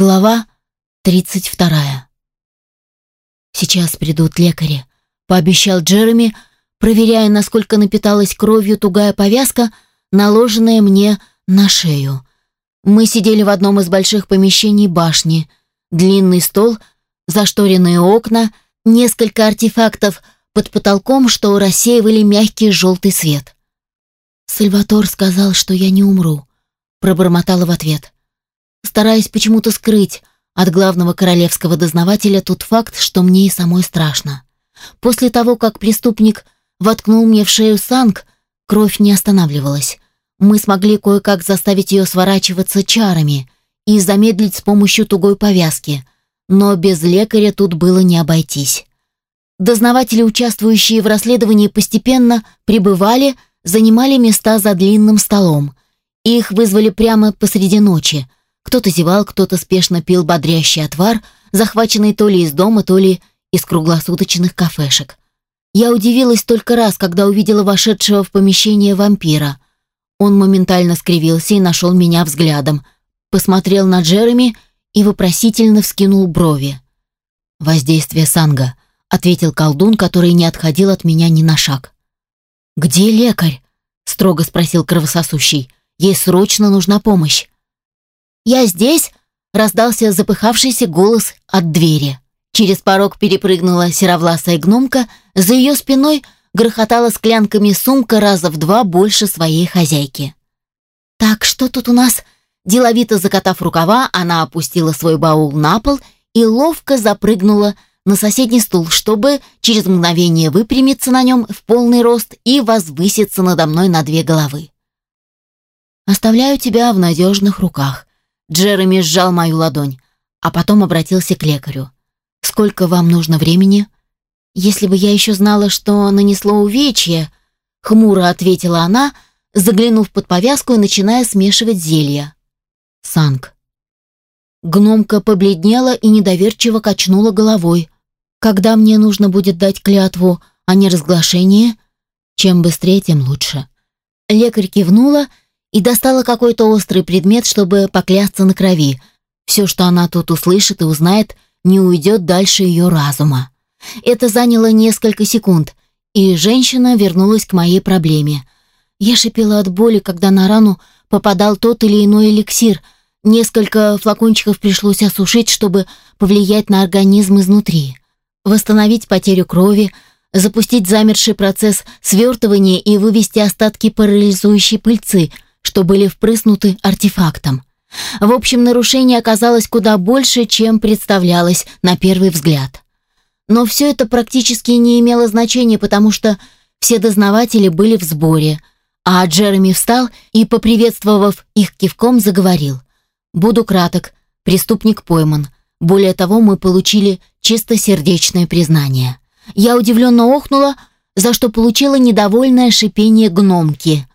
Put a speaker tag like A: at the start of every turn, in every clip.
A: Глава 32. «Сейчас придут лекари», — пообещал Джереми, проверяя, насколько напиталась кровью тугая повязка, наложенная мне на шею. Мы сидели в одном из больших помещений башни. Длинный стол, зашторенные окна, несколько артефактов под потолком, что рассеивали мягкий желтый свет. «Сальватор сказал, что я не умру», — пробормотала в ответ стараясь почему-то скрыть от главного королевского дознавателя тот факт, что мне и самой страшно. После того, как преступник воткнул мне в шею санг, кровь не останавливалась. Мы смогли кое-как заставить ее сворачиваться чарами и замедлить с помощью тугой повязки, но без лекаря тут было не обойтись. Дознаватели, участвующие в расследовании, постепенно прибывали, занимали места за длинным столом. Их вызвали прямо посреди ночи – кто-то зевал, кто-то спешно пил бодрящий отвар, захваченный то ли из дома, то ли из круглосуточных кафешек. Я удивилась только раз, когда увидела вошедшего в помещение вампира. Он моментально скривился и нашел меня взглядом, посмотрел на Джереми и вопросительно вскинул брови. «Воздействие Санга», — ответил колдун, который не отходил от меня ни на шаг. «Где лекарь?» — строго спросил кровососущий. «Ей срочно нужна помощь». «Я здесь!» — раздался запыхавшийся голос от двери. Через порог перепрыгнула серовласая гномка, за ее спиной грохотала склянками сумка раза в два больше своей хозяйки. «Так, что тут у нас?» Деловито закатав рукава, она опустила свой баул на пол и ловко запрыгнула на соседний стул, чтобы через мгновение выпрямиться на нем в полный рост и возвыситься надо мной на две головы. «Оставляю тебя в надежных руках», Джереми сжал мою ладонь, а потом обратился к лекарю. «Сколько вам нужно времени?» «Если бы я еще знала, что нанесло увечье», — хмуро ответила она, заглянув под повязку и начиная смешивать зелья. «Санг». Гномка побледнела и недоверчиво качнула головой. «Когда мне нужно будет дать клятву о неразглашении? Чем быстрее, тем лучше». Лекарь кивнула и достала какой-то острый предмет, чтобы поклясться на крови. Все, что она тут услышит и узнает, не уйдет дальше ее разума. Это заняло несколько секунд, и женщина вернулась к моей проблеме. Я шипела от боли, когда на рану попадал тот или иной эликсир. Несколько флакончиков пришлось осушить, чтобы повлиять на организм изнутри. Восстановить потерю крови, запустить замерший процесс свертывания и вывести остатки парализующей пыльцы – что были впрыснуты артефактом. В общем, нарушение оказалось куда больше, чем представлялось на первый взгляд. Но все это практически не имело значения, потому что все дознаватели были в сборе, а Джереми встал и, поприветствовав их кивком, заговорил. «Буду краток. Преступник пойман. Более того, мы получили чистосердечное признание». Я удивленно охнула, за что получила недовольное шипение гномки.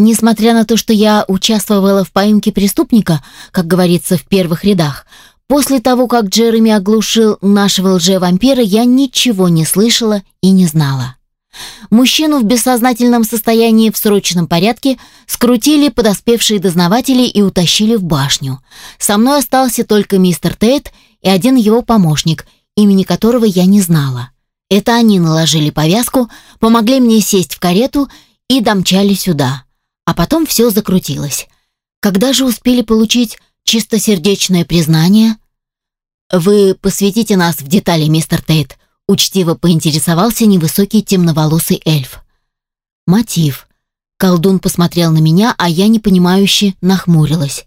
A: Несмотря на то, что я участвовала в поимке преступника, как говорится, в первых рядах, после того, как Джереми оглушил нашего лже-вампира, я ничего не слышала и не знала. Мужчину в бессознательном состоянии в срочном порядке скрутили подоспевшие дознаватели и утащили в башню. Со мной остался только мистер Тейт и один его помощник, имени которого я не знала. Это они наложили повязку, помогли мне сесть в карету и домчали сюда а потом все закрутилось. Когда же успели получить чистосердечное признание? Вы посвятите нас в детали, мистер Тейт, учтиво поинтересовался невысокий темноволосый эльф. Мотив. Колдун посмотрел на меня, а я непонимающе нахмурилась.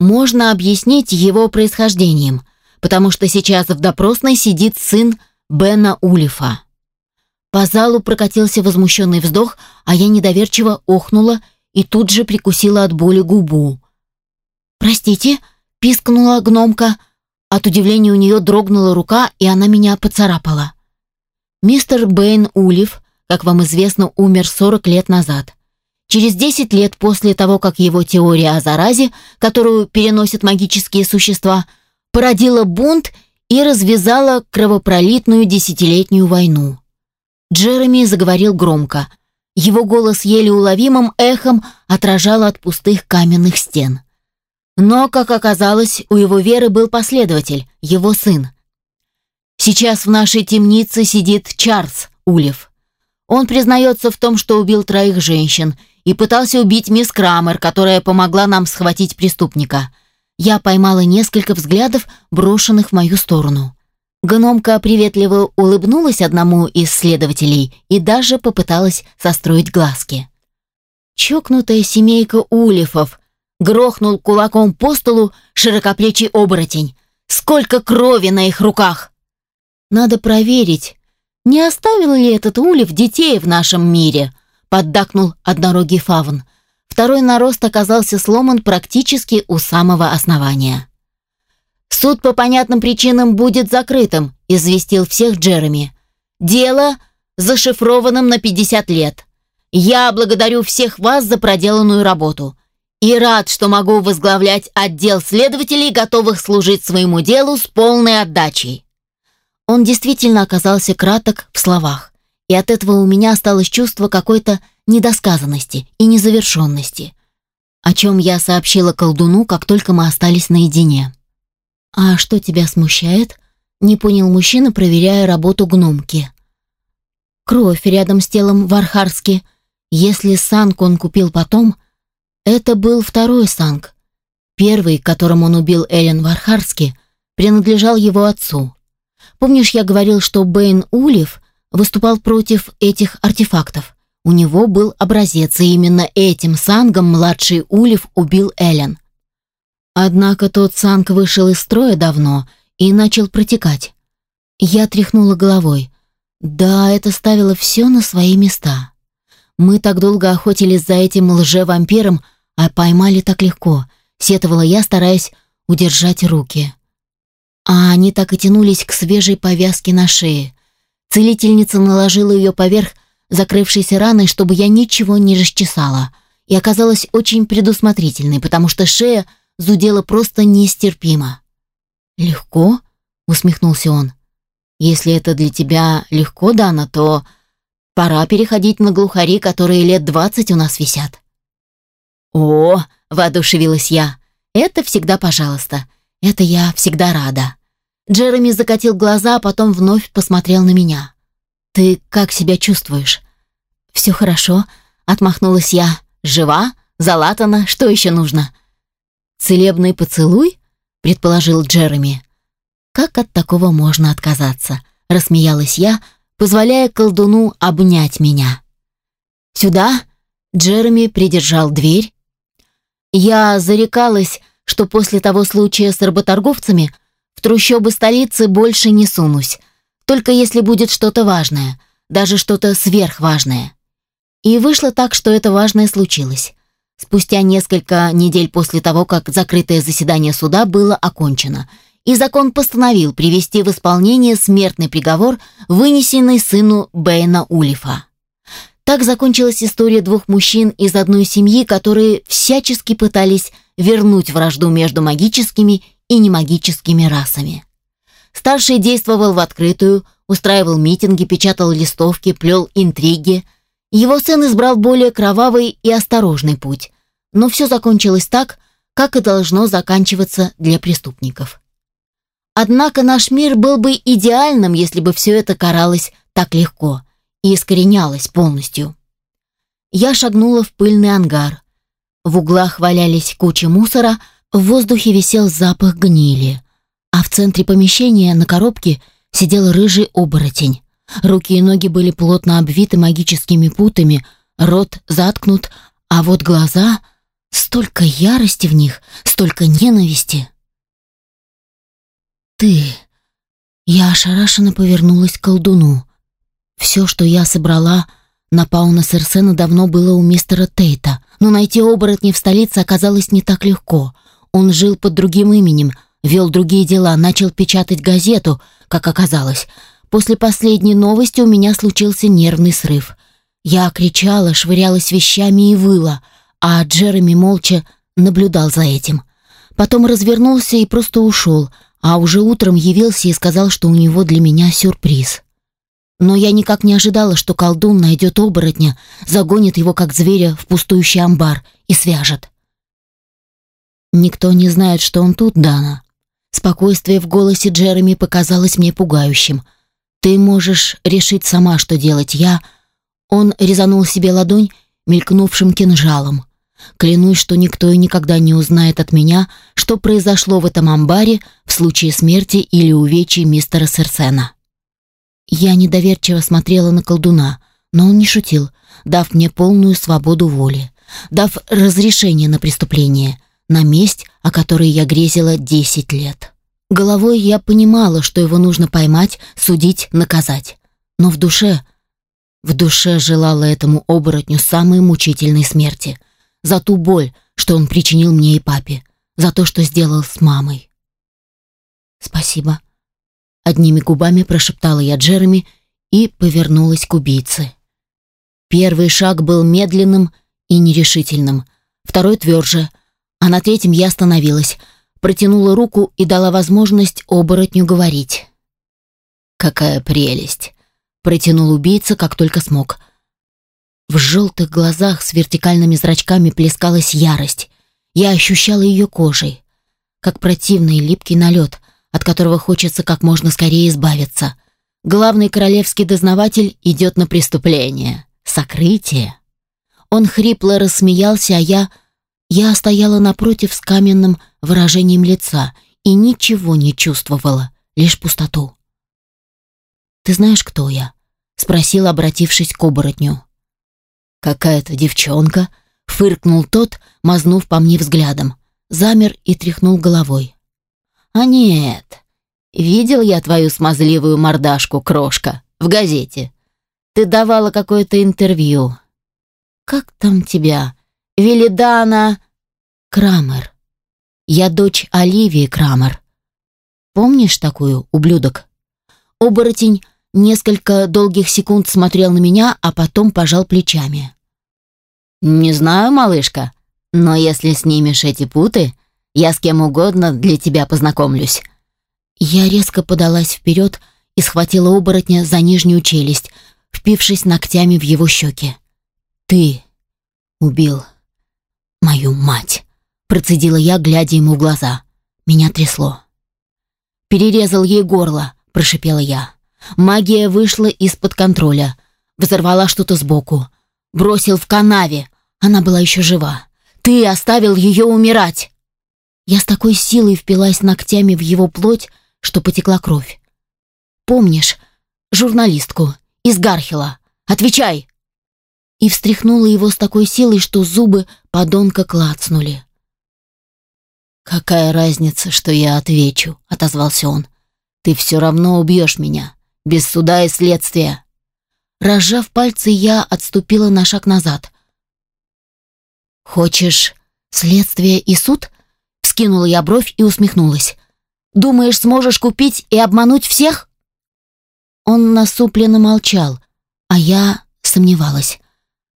A: Можно объяснить его происхождением, потому что сейчас в допросной сидит сын Бена Улифа. По залу прокатился возмущенный вздох, а я недоверчиво охнула и тут же прикусила от боли губу. «Простите», — пискнула гномка. От удивления у нее дрогнула рука, и она меня поцарапала. Мистер Бэйн Улив, как вам известно, умер 40 лет назад. Через 10 лет после того, как его теория о заразе, которую переносят магические существа, породила бунт и развязала кровопролитную десятилетнюю войну. Джереми заговорил громко — его голос еле уловимым эхом отражал от пустых каменных стен. Но, как оказалось, у его веры был последователь, его сын. Сейчас в нашей темнице сидит Чарльз Улев. Он признается в том, что убил троих женщин и пытался убить мисс Крамер, которая помогла нам схватить преступника. Я поймала несколько взглядов, брошенных в мою сторону. Гномка приветливо улыбнулась одному из следователей и даже попыталась состроить глазки. Чокнутая семейка Улифов грохнул кулаком по столу широкоплечий оборотень. Сколько крови на их руках! Надо проверить, не оставил ли этот Улев детей в нашем мире, поддакнул однорогий фавн. Второй нарост оказался сломан практически у самого основания. «Суд по понятным причинам будет закрытым», — известил всех Джереми. «Дело зашифрованным на 50 лет. Я благодарю всех вас за проделанную работу и рад, что могу возглавлять отдел следователей, готовых служить своему делу с полной отдачей». Он действительно оказался краток в словах, и от этого у меня осталось чувство какой-то недосказанности и незавершенности, о чем я сообщила колдуну, как только мы остались наедине. «А что тебя смущает?» — не понял мужчина, проверяя работу гномки. «Кровь рядом с телом Вархарски», если санг он купил потом, это был второй санг. Первый, которым он убил Эллен Вархарски, принадлежал его отцу. Помнишь, я говорил, что Бэйн Улев выступал против этих артефактов? У него был образец, и именно этим сангом младший Улев убил Эллен. Однако тот санг вышел из строя давно и начал протекать. Я тряхнула головой. Да, это ставило все на свои места. Мы так долго охотились за этим лже-вампиром, а поймали так легко, сетовала я, стараясь удержать руки. А они так и тянулись к свежей повязке на шее. Целительница наложила ее поверх закрывшейся раной, чтобы я ничего не расчесала, и оказалась очень предусмотрительной, потому что шея зудела просто нестерпимо. «Легко?» — усмехнулся он. «Если это для тебя легко, Дана, то Пора переходить на глухари, которые лет двадцать у нас висят. О, воодушевилась я. Это всегда пожалуйста. Это я всегда рада. Джереми закатил глаза, а потом вновь посмотрел на меня. Ты как себя чувствуешь? Все хорошо, отмахнулась я. Жива, залатана, что еще нужно? Целебный поцелуй? предположил Джереми. Как от такого можно отказаться? рассмеялась я, позволяя колдуну обнять меня. «Сюда?» — Джереми придержал дверь. Я зарекалась, что после того случая с работорговцами в трущобы столицы больше не сунусь, только если будет что-то важное, даже что-то сверхважное. И вышло так, что это важное случилось. Спустя несколько недель после того, как закрытое заседание суда было окончено — и закон постановил привести в исполнение смертный приговор, вынесенный сыну Бэйна Улифа. Так закончилась история двух мужчин из одной семьи, которые всячески пытались вернуть вражду между магическими и немагическими расами. Старший действовал в открытую, устраивал митинги, печатал листовки, плел интриги. Его сын избрал более кровавый и осторожный путь. Но все закончилось так, как и должно заканчиваться для преступников. Однако наш мир был бы идеальным, если бы все это каралось так легко и искоренялось полностью. Я шагнула в пыльный ангар. В углах валялись кучи мусора, в воздухе висел запах гнили, а в центре помещения на коробке сидел рыжий оборотень. Руки и ноги были плотно обвиты магическими путами, рот заткнут, а вот глаза... Столько ярости в них, столько ненависти ты...» Я ошарашенно повернулась к колдуну. Все, что я собрала на Пауна Серсена, давно было у мистера Тейта, но найти оборотня в столице оказалось не так легко. Он жил под другим именем, вел другие дела, начал печатать газету, как оказалось. После последней новости у меня случился нервный срыв. Я кричала, швырялась вещами и выла, а Джереми молча наблюдал за этим. Потом развернулся и просто ушел, а уже утром явился и сказал, что у него для меня сюрприз. Но я никак не ожидала, что колдун найдет оборотня, загонит его как зверя в пустующий амбар и свяжет. Никто не знает, что он тут, Дана. Спокойствие в голосе Джереми показалось мне пугающим. Ты можешь решить сама, что делать. Я... Он резанул себе ладонь мелькнувшим кинжалом. Клянусь, что никто и никогда не узнает от меня, что произошло в этом амбаре в случае смерти или увечий мистера Серсена. Я недоверчиво смотрела на колдуна, но он не шутил, дав мне полную свободу воли, дав разрешение на преступление, на месть, о которой я грезила десять лет. Головой я понимала, что его нужно поймать, судить, наказать. Но в душе... В душе желала этому оборотню самой мучительной смерти. За ту боль, что он причинил мне и папе. За то, что сделал с мамой. «Спасибо», Одними губами прошептала я Джереми и повернулась к убийце. Первый шаг был медленным и нерешительным, второй тверже, а на третьем я остановилась, протянула руку и дала возможность оборотню говорить. «Какая прелесть!» — протянул убийца, как только смог. В желтых глазах с вертикальными зрачками плескалась ярость. Я ощущала ее кожей, как противный липкий налет, от которого хочется как можно скорее избавиться. Главный королевский дознаватель идет на преступление. Сокрытие. Он хрипло рассмеялся, а я... Я стояла напротив с каменным выражением лица и ничего не чувствовала, лишь пустоту. «Ты знаешь, кто я?» — спросил, обратившись к оборотню. «Какая-то девчонка», — фыркнул тот, мазнув по мне взглядом, замер и тряхнул головой. «А нет, видел я твою смазливую мордашку, крошка, в газете. Ты давала какое-то интервью. Как там тебя? Велидана Крамер. Я дочь Оливии Крамер. Помнишь такую, ублюдок?» Оборотень несколько долгих секунд смотрел на меня, а потом пожал плечами. «Не знаю, малышка, но если снимешь эти путы, я с кем угодно для тебя познакомлюсь». Я резко подалась вперед и схватила оборотня за нижнюю челюсть, впившись ногтями в его щеки. «Ты убил мою мать», — процедила я, глядя ему в глаза. Меня трясло. «Перерезал ей горло», — прошипела я. Магия вышла из-под контроля. Взорвала что-то сбоку. Бросил в канаве. Она была еще жива. «Ты оставил ее умирать!» Я с такой силой впилась ногтями в его плоть, что потекла кровь. «Помнишь журналистку из Гархила? Отвечай!» И встряхнула его с такой силой, что зубы подонка клацнули. «Какая разница, что я отвечу?» — отозвался он. «Ты все равно убьешь меня, без суда и следствия». Разжав пальцы, я отступила на шаг назад. «Хочешь следствие и суд?» Скинула я бровь и усмехнулась. «Думаешь, сможешь купить и обмануть всех?» Он насупленно молчал, а я сомневалась.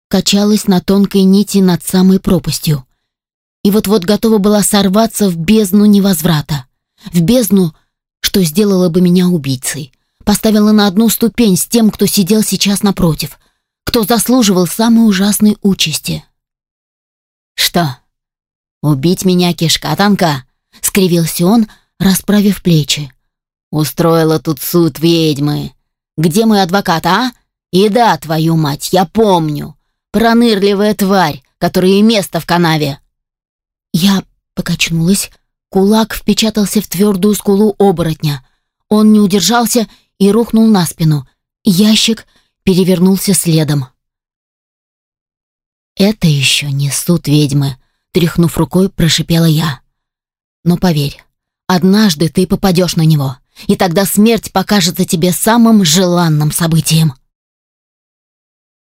A: Качалась на тонкой нити над самой пропастью. И вот-вот готова была сорваться в бездну невозврата. В бездну, что сделала бы меня убийцей. Поставила на одну ступень с тем, кто сидел сейчас напротив. Кто заслуживал самой ужасной участи. «Что, «Убить меня кишка танка!» — скривился он, расправив плечи. «Устроила тут суд ведьмы. Где мой адвокат, а? И да, твою мать, я помню. Пронырливая тварь, которая и место в канаве». Я покачнулась, кулак впечатался в твердую скулу оборотня. Он не удержался и рухнул на спину. Ящик перевернулся следом. «Это еще не суд ведьмы», тряхнув рукой, прошипела я. Но поверь, однажды ты попадешь на него, и тогда смерть покажется тебе самым желанным событием.